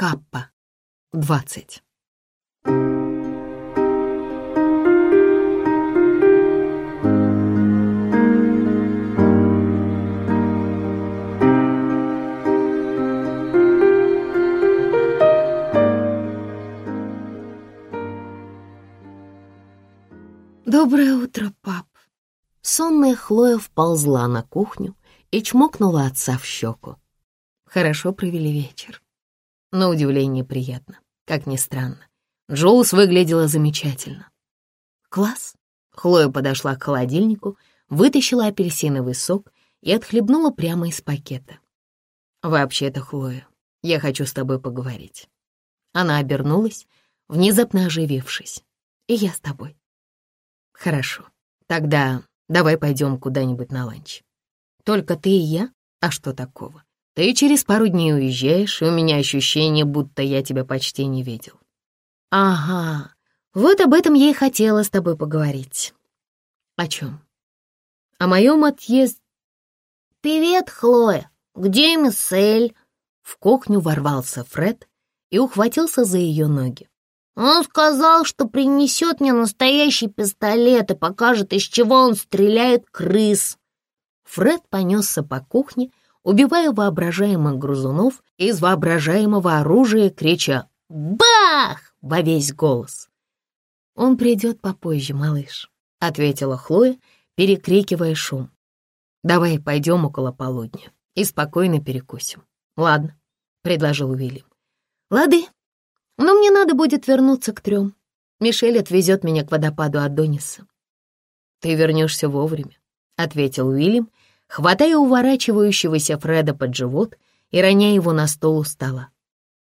Каппа. 20. Доброе утро, пап. Сонная Хлоя вползла на кухню и чмокнула отца в щеку. Хорошо провели вечер. На удивление приятно, как ни странно. Джоус выглядела замечательно. Класс. Хлоя подошла к холодильнику, вытащила апельсиновый сок и отхлебнула прямо из пакета. «Вообще-то, Хлоя, я хочу с тобой поговорить». Она обернулась, внезапно оживившись. «И я с тобой». «Хорошо. Тогда давай пойдем куда-нибудь на ланч. Только ты и я? А что такого? Ты через пару дней уезжаешь, и у меня ощущение, будто я тебя почти не видел. Ага, вот об этом я и хотела с тобой поговорить. О чем? О моем отъезде. «Привет, Хлоя! Где Миссель?» В кухню ворвался Фред и ухватился за ее ноги. «Он сказал, что принесет мне настоящий пистолет и покажет, из чего он стреляет крыс». Фред понесся по кухне, убивая воображаемых грузунов из воображаемого оружия, крича «Бах!» во весь голос. «Он придет попозже, малыш», — ответила Хлоя, перекрикивая шум. «Давай пойдем около полудня и спокойно перекусим». «Ладно», — предложил Уильям. «Лады, но мне надо будет вернуться к трем. Мишель отвезет меня к водопаду Адониса». «Ты вернешься вовремя», — ответил Уильям, хватая уворачивающегося Фреда под живот и роняя его на стол у стола.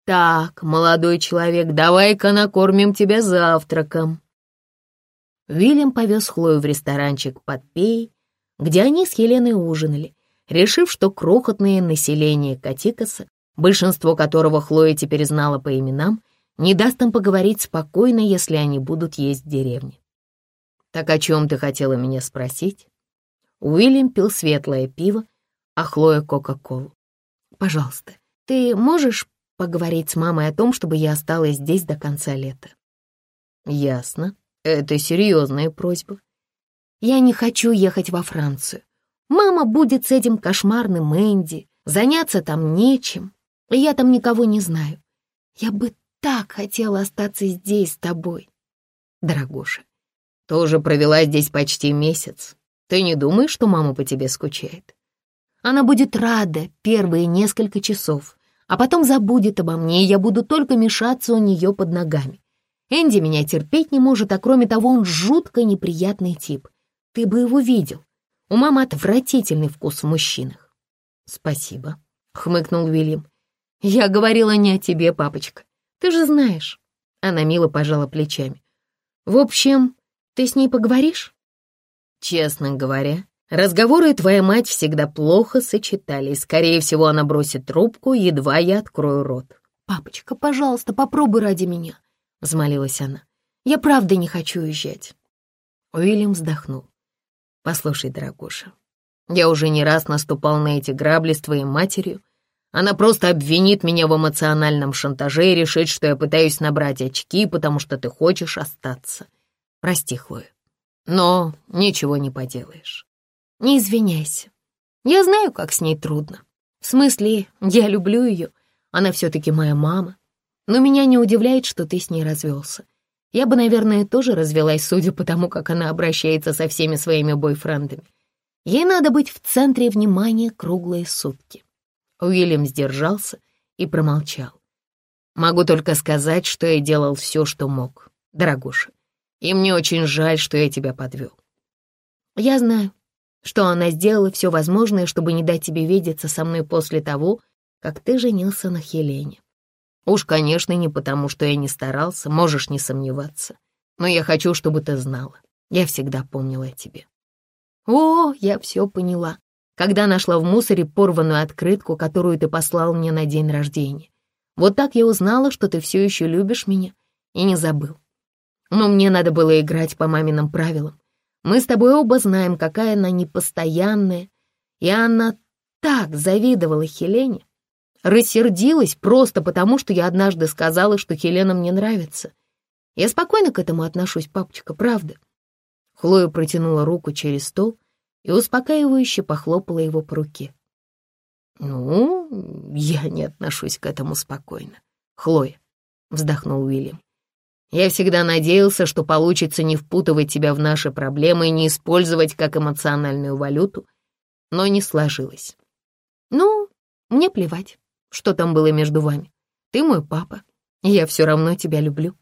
«Так, молодой человек, давай-ка накормим тебя завтраком». Уильям повез Хлою в ресторанчик под Пей, где они с Еленой ужинали, решив, что крохотное население Катикаса, большинство которого Хлоя теперь знала по именам, не даст им поговорить спокойно, если они будут есть в деревне. «Так о чем ты хотела меня спросить?» Уильям пил светлое пиво, а Хлоя — Кока-Колу. «Пожалуйста, ты можешь поговорить с мамой о том, чтобы я осталась здесь до конца лета?» «Ясно. Это серьезная просьба. Я не хочу ехать во Францию. Мама будет с этим кошмарным Энди, заняться там нечем, я там никого не знаю. Я бы так хотела остаться здесь с тобой. Дорогуша, тоже провела здесь почти месяц. Ты не думаешь, что мама по тебе скучает? Она будет рада первые несколько часов, а потом забудет обо мне, и я буду только мешаться у нее под ногами. Энди меня терпеть не может, а кроме того, он жутко неприятный тип. Ты бы его видел. У мамы отвратительный вкус в мужчинах. Спасибо, хмыкнул Уильям. Я говорила не о тебе, папочка. Ты же знаешь. Она мило пожала плечами. В общем, ты с ней поговоришь? Честно говоря, разговоры твоя мать всегда плохо сочетались. Скорее всего, она бросит трубку, едва я открою рот. «Папочка, пожалуйста, попробуй ради меня», — взмолилась она. «Я правда не хочу уезжать». Уильям вздохнул. «Послушай, дорогуша, я уже не раз наступал на эти грабли с твоей матерью. Она просто обвинит меня в эмоциональном шантаже и решит, что я пытаюсь набрать очки, потому что ты хочешь остаться. Прости, Хлоя. Но ничего не поделаешь. Не извиняйся. Я знаю, как с ней трудно. В смысле, я люблю ее. Она все-таки моя мама. Но меня не удивляет, что ты с ней развелся. Я бы, наверное, тоже развелась, судя по тому, как она обращается со всеми своими бойфрендами. Ей надо быть в центре внимания круглые сутки. Уильям сдержался и промолчал. Могу только сказать, что я делал все, что мог, дорогуша и мне очень жаль, что я тебя подвел. Я знаю, что она сделала все возможное, чтобы не дать тебе видеться со мной после того, как ты женился на Хелене. Уж, конечно, не потому, что я не старался, можешь не сомневаться. Но я хочу, чтобы ты знала. Я всегда помнила о тебе. О, я все поняла, когда нашла в мусоре порванную открытку, которую ты послал мне на день рождения. Вот так я узнала, что ты все еще любишь меня и не забыл. Но мне надо было играть по маминым правилам. Мы с тобой оба знаем, какая она непостоянная, и она так завидовала Хелене. рассердилась просто потому, что я однажды сказала, что Хелена мне нравится. Я спокойно к этому отношусь, папочка, правда. Хлоя протянула руку через стол и успокаивающе похлопала его по руке. «Ну, я не отношусь к этому спокойно. Хлоя», — вздохнул Уильям. «Я всегда надеялся, что получится не впутывать тебя в наши проблемы и не использовать как эмоциональную валюту, но не сложилось. Ну, мне плевать, что там было между вами. Ты мой папа, и я все равно тебя люблю.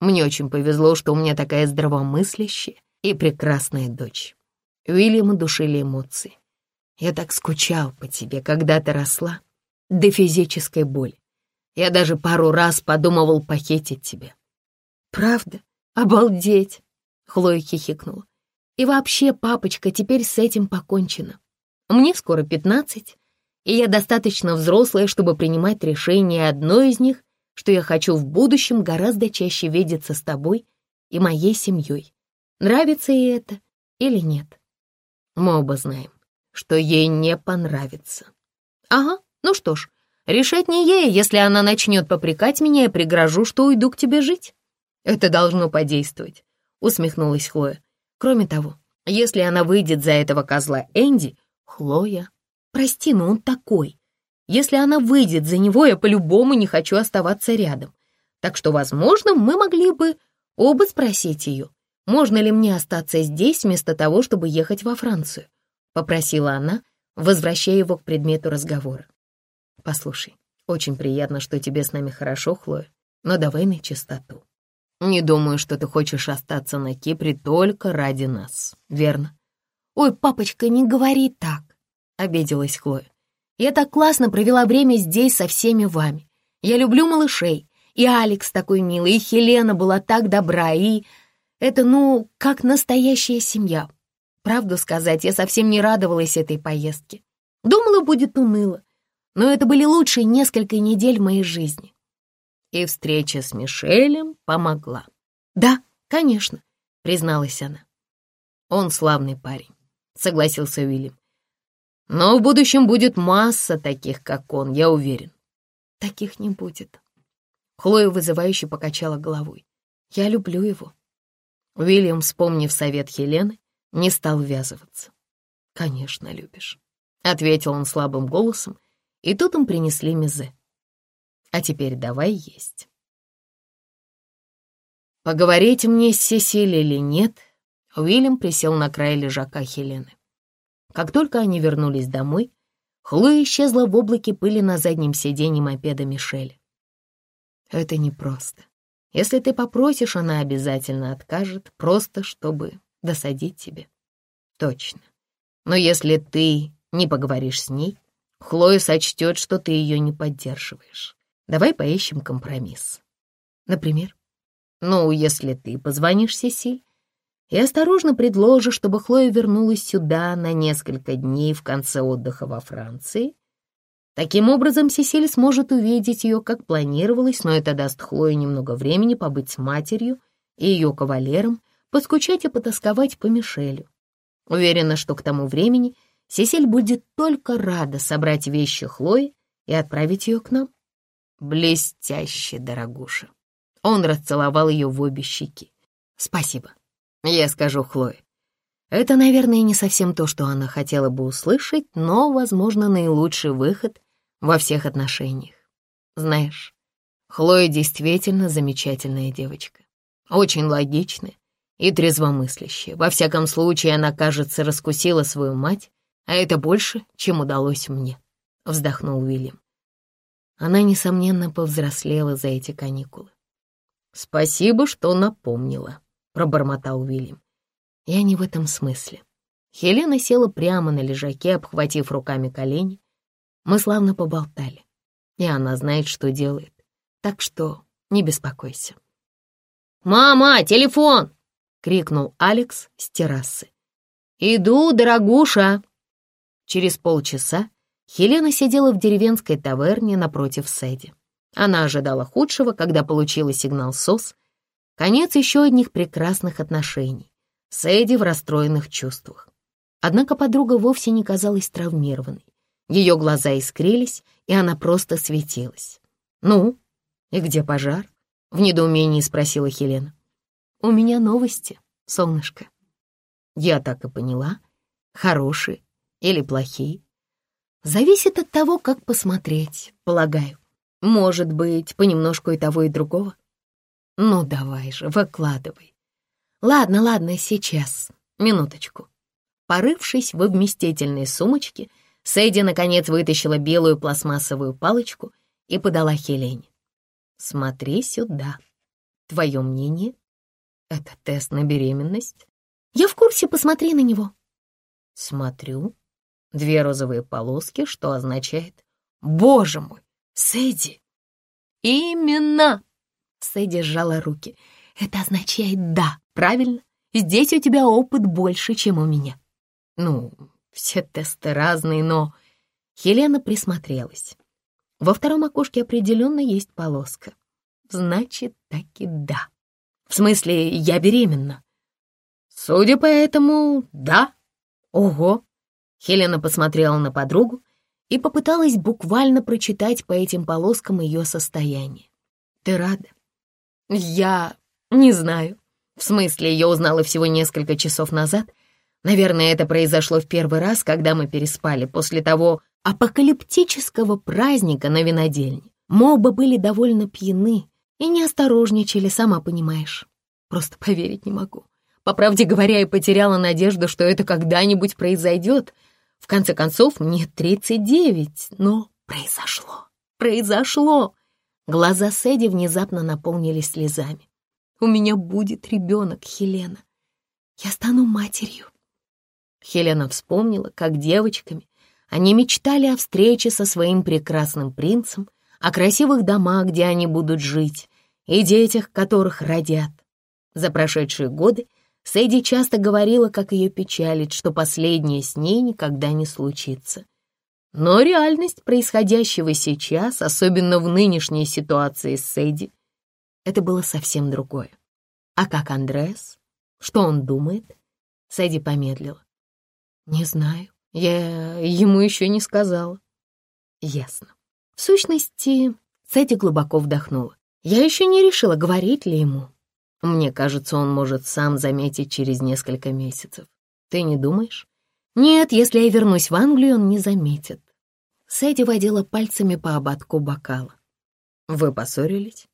Мне очень повезло, что у меня такая здравомыслящая и прекрасная дочь. Уильяма душили эмоции. Я так скучал по тебе, когда ты росла, до физической боли. Я даже пару раз подумывал похитить тебя. Правда? Обалдеть! Хлоя хихикнула. И вообще, папочка, теперь с этим покончено. Мне скоро пятнадцать, и я достаточно взрослая, чтобы принимать решение. Одно из них, что я хочу в будущем гораздо чаще видеться с тобой и моей семьей. Нравится ей это или нет? Мы оба знаем, что ей не понравится. Ага, ну что ж, решать не ей, если она начнет попрекать меня, я пригрожу, что уйду к тебе жить. Это должно подействовать, усмехнулась Хлоя. Кроме того, если она выйдет за этого козла Энди, Хлоя Прости, но он такой. Если она выйдет за него, я по-любому не хочу оставаться рядом. Так что, возможно, мы могли бы оба спросить ее, можно ли мне остаться здесь вместо того, чтобы ехать во Францию, попросила она, возвращая его к предмету разговора. Послушай, очень приятно, что тебе с нами хорошо, Хлоя, но давай на чистоту. Не думаю, что ты хочешь остаться на Кипре только ради нас, верно? Ой, папочка, не говори так. — обиделась Хлоя. «Я так классно провела время здесь со всеми вами. Я люблю малышей, и Алекс такой милый, и Хелена была так добра, и... Это, ну, как настоящая семья. Правду сказать, я совсем не радовалась этой поездке. Думала, будет уныло, но это были лучшие несколько недель в моей жизни. И встреча с Мишелем помогла. «Да, конечно», — призналась она. «Он славный парень», — согласился Уильям. Но в будущем будет масса таких, как он, я уверен. Таких не будет. Хлоя вызывающе покачала головой. Я люблю его. Уильям, вспомнив совет Хелены, не стал ввязываться. «Конечно, любишь», — ответил он слабым голосом, и тут им принесли мезе. «А теперь давай есть». Поговорить мне с Сесилией или нет, Уильям присел на край лежака Хелены. Как только они вернулись домой, Хлоя исчезла в облаке пыли на заднем сиденье мопеда Мишеля. Это непросто. Если ты попросишь, она обязательно откажет, просто чтобы досадить тебе. Точно. Но если ты не поговоришь с ней, Хлоя сочтет, что ты ее не поддерживаешь. Давай поищем компромисс. Например, ну, если ты позвонишь Сесиль и осторожно предложишь, чтобы Хлоя вернулась сюда на несколько дней в конце отдыха во Франции. Таким образом, Сесиль сможет увидеть ее, как планировалось, но это даст Хлое немного времени побыть с матерью и ее кавалером, поскучать и потасковать по Мишелю. Уверена, что к тому времени Сесиль будет только рада собрать вещи Хлои и отправить ее к нам. Блестяще, дорогуша. Он расцеловал ее в обе щеки. Спасибо. Я скажу Хлое. Это, наверное, не совсем то, что она хотела бы услышать, но, возможно, наилучший выход во всех отношениях. Знаешь, Хлоя действительно замечательная девочка. Очень логичная и трезвомыслящая. Во всяком случае, она, кажется, раскусила свою мать, а это больше, чем удалось мне, — вздохнул Уильям. Она, несомненно, повзрослела за эти каникулы. Спасибо, что напомнила пробормотал Уильям. Я не в этом смысле. Хелена села прямо на лежаке, обхватив руками колени. Мы славно поболтали, и она знает, что делает, так что не беспокойся. «Мама, телефон!» — крикнул Алекс с террасы. «Иду, дорогуша!» Через полчаса Хелена сидела в деревенской таверне напротив Сэдди. Она ожидала худшего, когда получила сигнал СОС Конец еще одних прекрасных отношений. Сэдди в расстроенных чувствах. Однако подруга вовсе не казалась травмированной. Ее глаза искрились, и она просто светилась. «Ну, и где пожар?» — в недоумении спросила Хелена. «У меня новости, солнышко». Я так и поняла. Хорошие или плохие. Зависит от того, как посмотреть, полагаю. Может быть, понемножку и того, и другого. Ну, давай же, выкладывай. Ладно, ладно, сейчас. Минуточку. Порывшись в вместительной сумочке, Сэдди наконец вытащила белую пластмассовую палочку и подала Хелене. «Смотри сюда. Твое мнение? Это тест на беременность?» «Я в курсе, посмотри на него». «Смотрю. Две розовые полоски, что означает «Боже мой, Сэдди!» «Именно!» Сэдди сжала руки. «Это означает «да», правильно? Здесь у тебя опыт больше, чем у меня». «Ну, все тесты разные, но...» Хелена присмотрелась. Во втором окошке определенно есть полоска. Значит, таки да. В смысле, я беременна. Судя по этому, да. Ого. Хелена посмотрела на подругу и попыталась буквально прочитать по этим полоскам ее состояние. Ты рада? Я не знаю. В смысле, я узнала всего несколько часов назад. Наверное, это произошло в первый раз, когда мы переспали после того апокалиптического праздника на винодельне. Мы оба были довольно пьяны и не осторожничали, сама понимаешь. Просто поверить не могу. По правде говоря, я потеряла надежду, что это когда-нибудь произойдет. В конце концов, мне 39, но произошло. Произошло. Глаза Сэдди внезапно наполнились слезами. «У меня будет ребенок, Хелена. Я стану матерью». Хелена вспомнила, как девочками они мечтали о встрече со своим прекрасным принцем, о красивых домах, где они будут жить, и детях, которых родят. За прошедшие годы Сэдди часто говорила, как ее печалит, что последнее с ней никогда не случится. Но реальность происходящего сейчас, особенно в нынешней ситуации с Сэдди, это было совсем другое. А как Андреас? Что он думает? Сэдди помедлила. Не знаю, я ему еще не сказала. Ясно. В сущности, Сэдди глубоко вдохнула. Я еще не решила, говорить ли ему. Мне кажется, он может сам заметить через несколько месяцев. Ты не думаешь? Нет, если я вернусь в Англию, он не заметит. Сэдди водила пальцами по ободку бокала. «Вы поссорились?»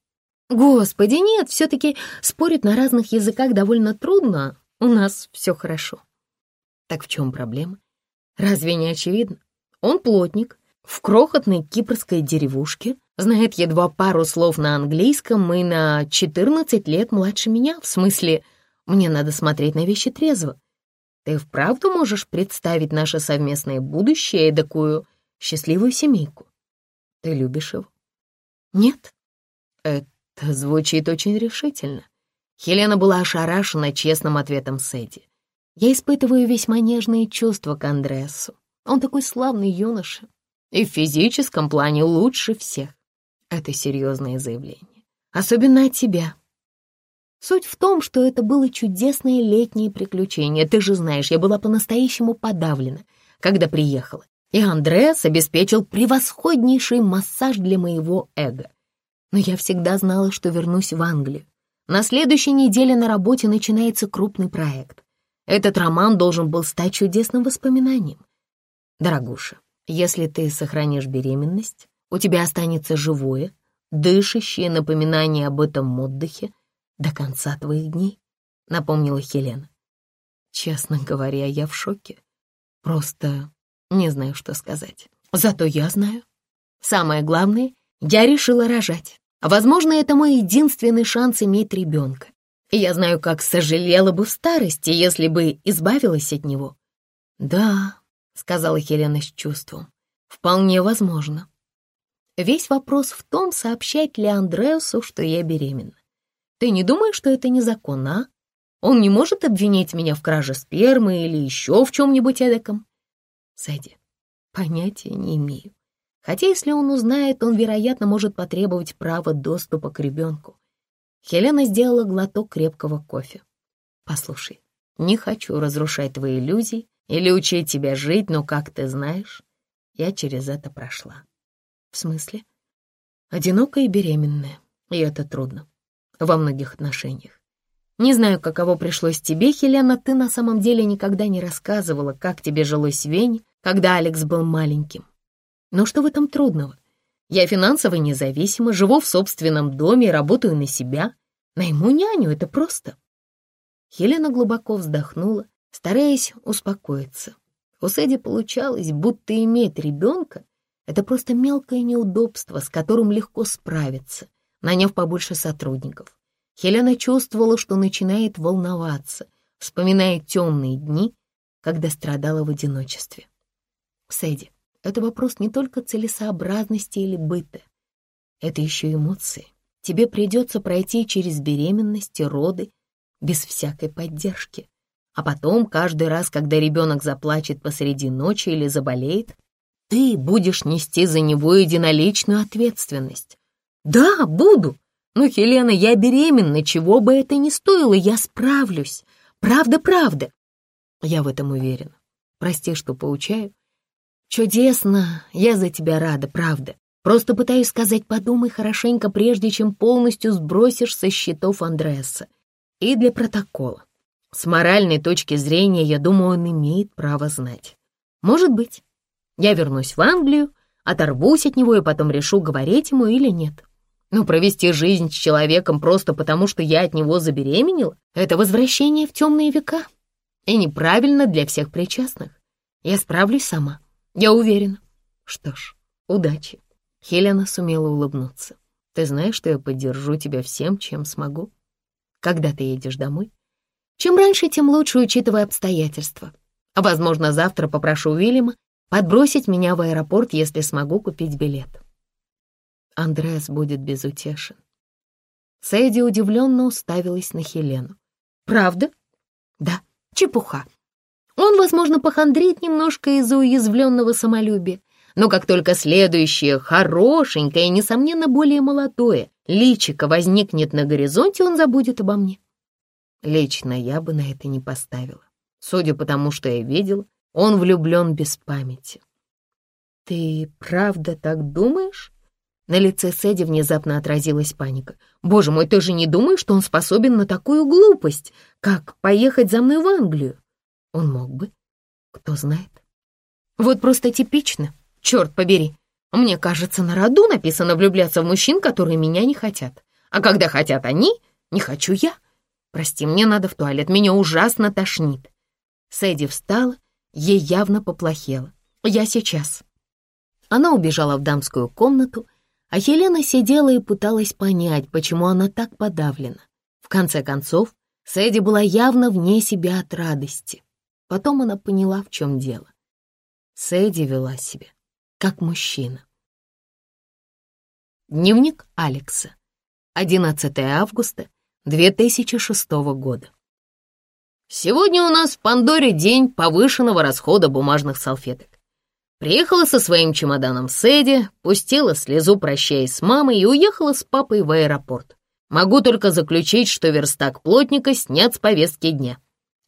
«Господи, нет, все-таки спорить на разных языках довольно трудно. У нас все хорошо». «Так в чем проблема? Разве не очевидно? Он плотник, в крохотной кипрской деревушке, знает едва пару слов на английском и на 14 лет младше меня. В смысле, мне надо смотреть на вещи трезво. Ты вправду можешь представить наше совместное будущее и такую счастливую семейку. Ты любишь его? Нет. Это звучит очень решительно. Хелена была ошарашена честным ответом Сэдди. Я испытываю весьма нежные чувства к Андреасу. Он такой славный юноша. И в физическом плане лучше всех. Это серьезное заявление. Особенно от тебя. Суть в том, что это было чудесное летнее приключение. Ты же знаешь, я была по-настоящему подавлена, когда приехала и Андреас обеспечил превосходнейший массаж для моего эго. Но я всегда знала, что вернусь в Англию. На следующей неделе на работе начинается крупный проект. Этот роман должен был стать чудесным воспоминанием. Дорогуша, если ты сохранишь беременность, у тебя останется живое, дышащее напоминание об этом отдыхе до конца твоих дней, напомнила Хелена. Честно говоря, я в шоке. Просто не знаю, что сказать. Зато я знаю. Самое главное, я решила рожать. Возможно, это мой единственный шанс иметь ребенка. И я знаю, как сожалела бы в старости, если бы избавилась от него. «Да», — сказала Хелена с чувством, — «вполне возможно». Весь вопрос в том, сообщать ли Андреасу, что я беременна. Ты не думаешь, что это незаконно, а? Он не может обвинить меня в краже спермы или еще в чем-нибудь эдаком. Сэдди, понятия не имею. Хотя если он узнает, он, вероятно, может потребовать права доступа к ребенку. Хелена сделала глоток крепкого кофе. «Послушай, не хочу разрушать твои иллюзии или учить тебя жить, но, как ты знаешь, я через это прошла. В смысле? Одинокая и беременная, и это трудно. Во многих отношениях. Не знаю, каково пришлось тебе, Хелена, ты на самом деле никогда не рассказывала, как тебе жилось в Вене, когда Алекс был маленьким. Но что в этом трудного? Я финансово независима, живу в собственном доме работаю на себя. Найму няню, это просто. Хелена глубоко вздохнула, стараясь успокоиться. У Сэдди получалось, будто иметь ребенка — это просто мелкое неудобство, с которым легко справиться, наняв побольше сотрудников. Хелена чувствовала, что начинает волноваться, вспоминая темные дни, когда страдала в одиночестве. Сэдди, это вопрос не только целесообразности или быта. Это еще эмоции. Тебе придется пройти через беременность и роды без всякой поддержки. А потом, каждый раз, когда ребенок заплачет посреди ночи или заболеет, ты будешь нести за него единоличную ответственность. Да, буду. Но, Хелена, я беременна, чего бы это ни стоило, я справлюсь. Правда, правда. Я в этом уверена. Прости, что поучаю, «Чудесно! Я за тебя рада, правда. Просто пытаюсь сказать, подумай хорошенько, прежде чем полностью сбросишь со счетов Андреаса. И для протокола. С моральной точки зрения, я думаю, он имеет право знать. Может быть. Я вернусь в Англию, оторвусь от него и потом решу, говорить ему или нет. Но провести жизнь с человеком просто потому, что я от него забеременела, это возвращение в темные века. И неправильно для всех причастных. Я справлюсь сама. Я уверена. Что ж, удачи. Хелена сумела улыбнуться. Ты знаешь, что я поддержу тебя всем, чем смогу. Когда ты едешь домой? Чем раньше, тем лучше, учитывая обстоятельства. Возможно, завтра попрошу Уильяма подбросить меня в аэропорт, если смогу купить билет. Андреас будет безутешен. Сэдди удивленно уставилась на Хелену. «Правда?» «Да, чепуха. Он, возможно, похандрит немножко из-за уязвленного самолюбия, но как только следующее, хорошенькое и, несомненно, более молодое, личико возникнет на горизонте, он забудет обо мне. Лично я бы на это не поставила. Судя по тому, что я видела, он влюблен без памяти. «Ты правда так думаешь?» На лице Сэдди внезапно отразилась паника. «Боже мой, ты же не думаешь, что он способен на такую глупость, как поехать за мной в Англию?» Он мог бы. Кто знает. Вот просто типично. Черт побери. Мне кажется, на роду написано влюбляться в мужчин, которые меня не хотят. А когда хотят они, не хочу я. Прости, мне надо в туалет, меня ужасно тошнит. Сэдди встала, ей явно поплохело. Я сейчас. Она убежала в дамскую комнату, а Хелена сидела и пыталась понять, почему она так подавлена. В конце концов, Сэдди была явно вне себя от радости. Потом она поняла, в чем дело. Сэдди вела себя как мужчина. Дневник Алекса. 11 августа 2006 года. Сегодня у нас в Пандоре день повышенного расхода бумажных салфеток. Приехала со своим чемоданом Сэдди, пустила слезу, прощаясь с мамой, и уехала с папой в аэропорт. Могу только заключить, что верстак плотника снят с повестки дня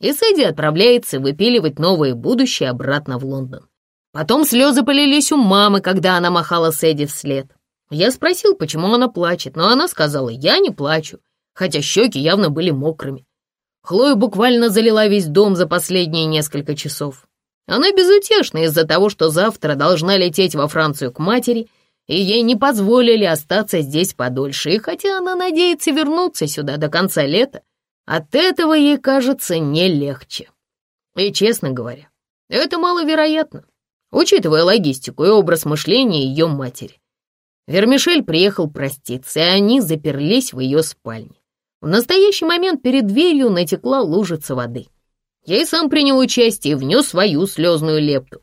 и Сэдди отправляется выпиливать новое будущее обратно в Лондон. Потом слезы полились у мамы, когда она махала Сэдди вслед. Я спросил, почему она плачет, но она сказала, я не плачу, хотя щеки явно были мокрыми. Хлоя буквально залила весь дом за последние несколько часов. Она безутешна из-за того, что завтра должна лететь во Францию к матери, и ей не позволили остаться здесь подольше, и хотя она надеется вернуться сюда до конца лета, от этого ей кажется не легче. И, честно говоря, это маловероятно, учитывая логистику и образ мышления ее матери. Вермишель приехал проститься, и они заперлись в ее спальне. В настоящий момент перед дверью натекла лужица воды. Я и сам принял участие и внес свою слезную лепту.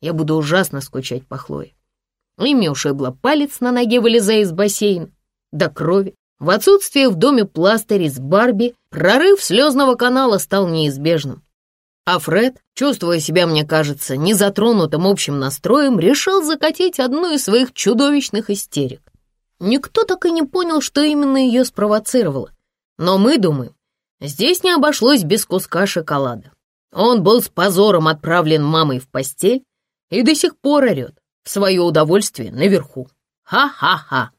Я буду ужасно скучать по Хлое. И мне ушибла палец на ноге, вылезая из бассейна. До крови. В отсутствие в доме пластырь с Барби прорыв слезного канала стал неизбежным. А Фред, чувствуя себя, мне кажется, незатронутым общим настроем, решил закатить одну из своих чудовищных истерик. Никто так и не понял, что именно ее спровоцировало. Но мы думаем, здесь не обошлось без куска шоколада. Он был с позором отправлен мамой в постель и до сих пор орет, в свое удовольствие наверху. Ха-ха-ха.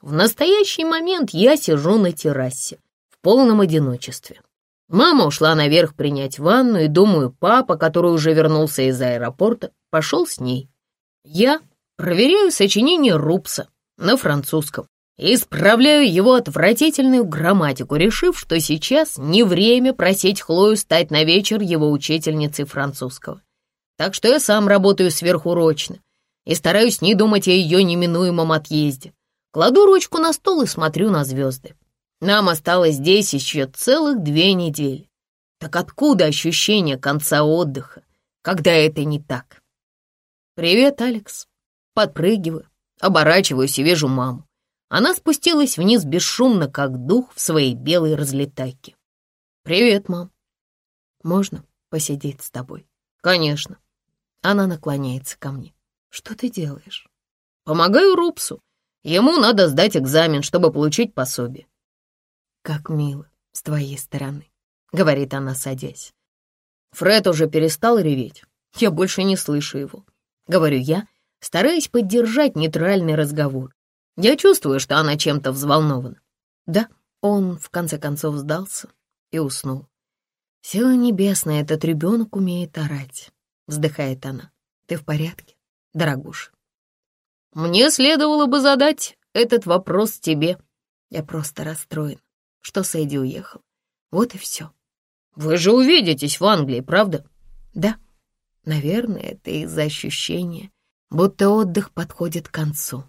В настоящий момент я сижу на террасе, в полном одиночестве. Мама ушла наверх принять ванну, и, думаю, папа, который уже вернулся из аэропорта, пошел с ней. Я проверяю сочинение Рупса на французском исправляю его отвратительную грамматику, решив, что сейчас не время просить Хлою стать на вечер его учительницей французского. Так что я сам работаю сверхурочно и стараюсь не думать о ее неминуемом отъезде. Кладу ручку на стол и смотрю на звезды. Нам осталось здесь еще целых две недели. Так откуда ощущение конца отдыха, когда это не так? «Привет, Алекс». Подпрыгиваю, оборачиваюсь и вижу маму. Она спустилась вниз бесшумно, как дух в своей белой разлетайке. «Привет, мам. Можно посидеть с тобой?» «Конечно». Она наклоняется ко мне. «Что ты делаешь?» «Помогаю Рупсу. Ему надо сдать экзамен, чтобы получить пособие». «Как мило с твоей стороны», — говорит она, садясь. Фред уже перестал реветь. Я больше не слышу его. Говорю я, стараясь поддержать нейтральный разговор. Я чувствую, что она чем-то взволнована. Да, он в конце концов сдался и уснул. «Сила небесная, этот ребенок умеет орать», — вздыхает она. «Ты в порядке, дорогуша?» «Мне следовало бы задать этот вопрос тебе. Я просто расстроен, что Сэдди уехал. Вот и все». «Вы же увидитесь в Англии, правда?» «Да. Наверное, это из-за ощущения, будто отдых подходит к концу».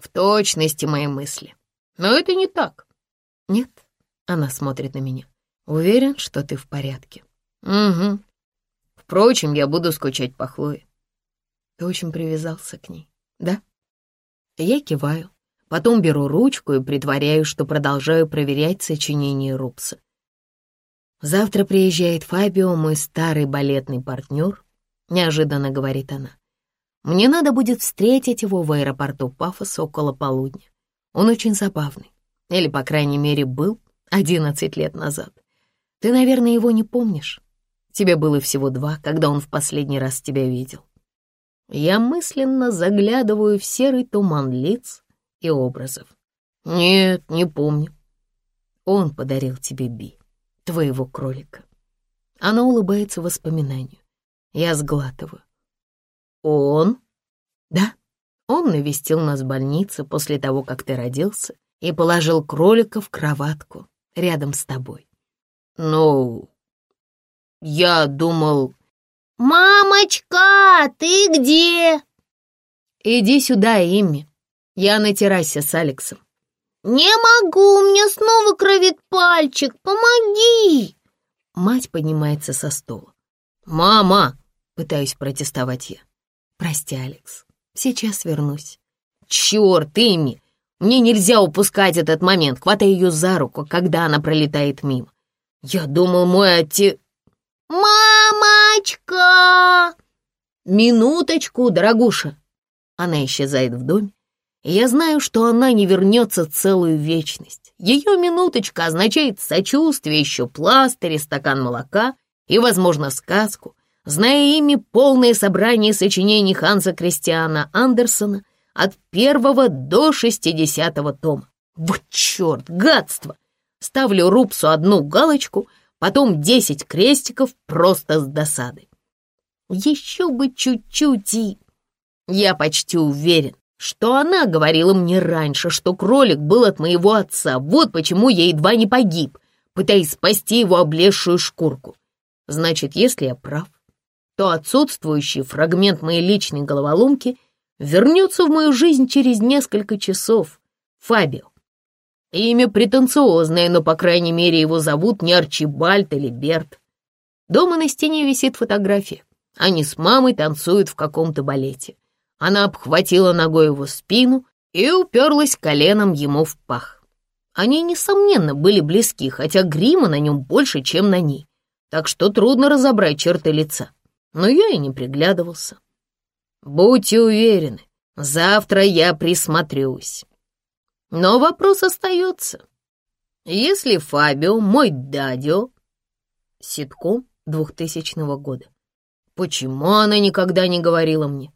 В точности мои мысли. Но это не так. Нет, она смотрит на меня. Уверен, что ты в порядке. Угу. Впрочем, я буду скучать по Хлое. Ты очень привязался к ней, да? Я киваю, потом беру ручку и притворяю, что продолжаю проверять сочинение Рупса. Завтра приезжает Фабио, мой старый балетный партнер, неожиданно говорит она. Мне надо будет встретить его в аэропорту Пафоса около полудня. Он очень забавный. Или, по крайней мере, был 11 лет назад. Ты, наверное, его не помнишь. Тебе было всего два, когда он в последний раз тебя видел. Я мысленно заглядываю в серый туман лиц и образов. Нет, не помню. Он подарил тебе Би, твоего кролика. Она улыбается воспоминанию. Я сглатываю. «Он?» «Да, он навестил нас в больнице после того, как ты родился, и положил кролика в кроватку рядом с тобой». «Ну, я думал...» «Мамочка, ты где?» «Иди сюда, Имми. Я на террасе с Алексом». «Не могу, у меня снова кровит пальчик. Помоги!» Мать поднимается со стола. «Мама!» — пытаюсь протестовать я. Прости, Алекс, сейчас вернусь. Черт, Имми, мне нельзя упускать этот момент, хватай ее за руку, когда она пролетает мимо. Я думал, мой отец... «Мамочка!» «Минуточку, дорогуша!» Она исчезает в доме, я знаю, что она не вернется целую вечность. Ее минуточка означает сочувствие, еще пластырь стакан молока и, возможно, сказку, зная ими полное собрание сочинений Ханса Кристиана Андерсона от первого до шестидесятого тома. Вот черт, гадство! Ставлю Рупсу одну галочку, потом десять крестиков просто с досады. Еще бы чуть-чуть и... Я почти уверен, что она говорила мне раньше, что кролик был от моего отца, вот почему я едва не погиб, пытаясь спасти его облезшую шкурку. Значит, если я прав, то отсутствующий фрагмент моей личной головоломки вернется в мою жизнь через несколько часов. Фабио. Имя претенциозное, но, по крайней мере, его зовут не Арчибальд или Берт. Дома на стене висит фотография. Они с мамой танцуют в каком-то балете. Она обхватила ногой его спину и уперлась коленом ему в пах. Они, несомненно, были близки, хотя грима на нем больше, чем на ней, так что трудно разобрать черты лица но я и не приглядывался. Будьте уверены, завтра я присмотрюсь. Но вопрос остается. Если Фабио мой дадио, ситком двухтысячного года, почему она никогда не говорила мне?